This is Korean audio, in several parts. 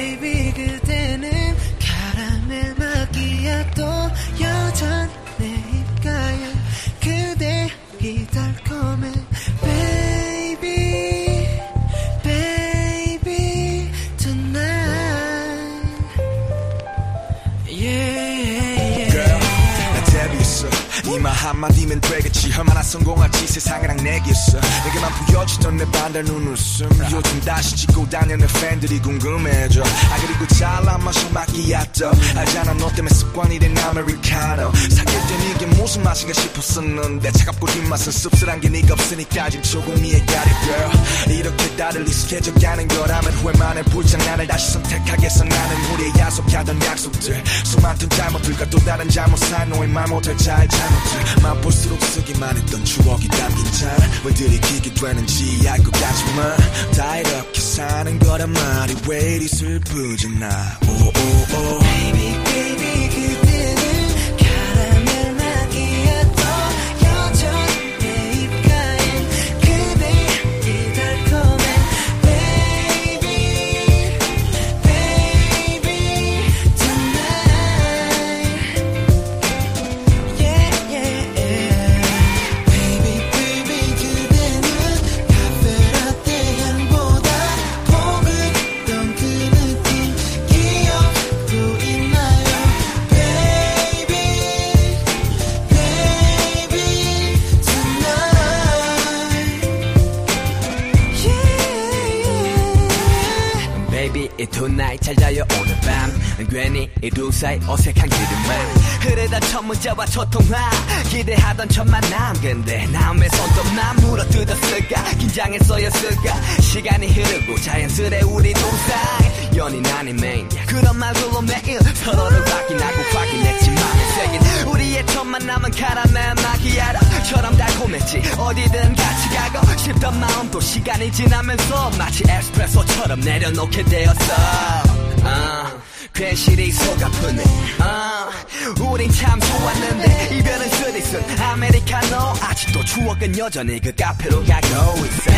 baby 이말 한마디면 되겠지. 얼마나 성공할지 세상이랑 내겠어. 내게만 보여주던 내 반달 눈웃음. 요즘 다시 찍고 다니는 팬들이 궁금해져. 아 그리고 잘난 마셔 마끼야또 알잖아 너 때문에 습관이 된 아메리카노. 사귈 땐 이게 무슨 맛인가 싶었었는데 차갑고 뒷맛은 씁쓸한 게 네가 없으니까 지금 조금 이해가 돼 girl. 이렇게 다들 익숙해져 가는 거라면 후회만해 불장 난을 다시 선택하겠어. 나는 우리의 약속하던 약속들. 수많던 잘못들과 또 다른 잘못 산 너의 말 못할 잘 잘못들 맛볼수록 쓰기만 했던 추억이 담긴 잔왜 들이키게 되는지 알 것 같지만 다 이렇게 사는 거란 말이 왜 이리 슬프지 나 이 tonight 잘 자요. 오늘 밤 괜히 이 두 사이 어색한 기름만 흐르던 첫 문자와 첫 통화 기대하던 첫 만남. 근데 남의 손톱만 물어뜯었을까? 긴장했어였을까? 시간이 흐르고 자연스레 우리 두 사이. 연인 아닌 매니아 그런 말들로 매일 서로를 확인하고 확인했지만 새긴 우리의 첫 만남은 카라멜 마키아로처럼 달콤했지. 어디든 싶던 마음도 시간이 지나면서 마치 에스프레소처럼 내려놓게 되었어. 아, 괜시리 속 아프네. 아, 우린 참 좋았는데 이별은 쓰디쓴 아메리카노. 아직도 추억은 여전히 그 카페로 가고 있어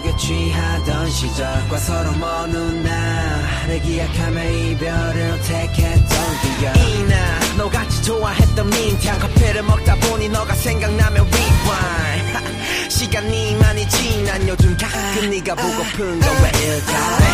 속에 취하던 시절과 서로 먼 훗날을 기약하며 이별을 택했던 기억. 이나 너같이 좋아했던 민트향 커피를 먹다 보니 너가 생각나면 rewind. 시간이 많이 지난 요즘 가끔 네가 보고픈 건 왜일까